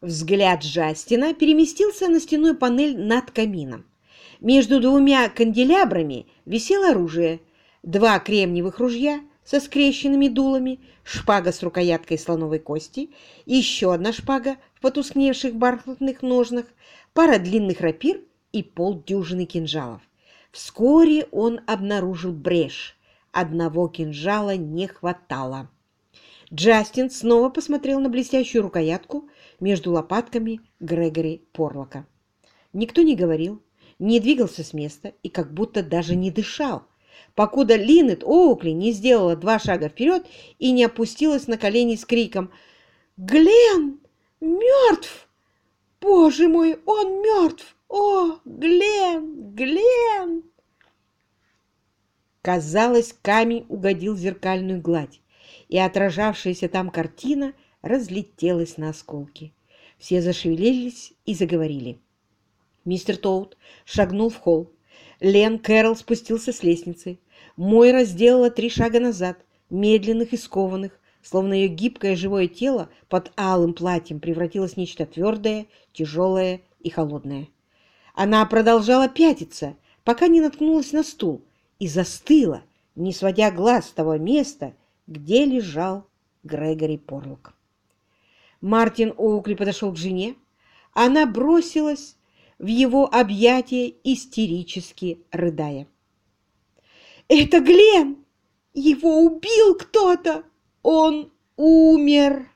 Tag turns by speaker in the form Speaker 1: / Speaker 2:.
Speaker 1: Взгляд Джастина переместился на стенную панель над камином. Между двумя канделябрами висело оружие. Два кремниевых ружья со скрещенными дулами, шпага с рукояткой слоновой кости, еще одна шпага в потускневших бархатных ножнах, пара длинных рапир и полдюжины кинжалов. Вскоре он обнаружил брешь. Одного кинжала не хватало. Джастин снова посмотрел на блестящую рукоятку между лопатками Грегори Порлока. Никто не говорил, не двигался с места и как будто даже не дышал, покуда Линет Оукли не сделала два шага вперед и не опустилась на колени с криком «Глен мертв! Боже мой, он мертв! О, Глен! Глен!» Казалось, камень угодил в зеркальную гладь и отражавшаяся там картина разлетелась на осколки. Все зашевелились и заговорили. Мистер Тоут шагнул в холл. Лен Кэрол спустился с лестницы. Мойра сделала три шага назад, медленных и скованных, словно ее гибкое живое тело под алым платьем превратилось в нечто твердое, тяжелое и холодное. Она продолжала пятиться, пока не наткнулась на стул, и застыла, не сводя глаз с того места, где лежал Грегори Порлок. Мартин Оукли подошел к жене. Она бросилась в его объятия, истерически рыдая. «Это Глен! Его убил кто-то! Он умер!»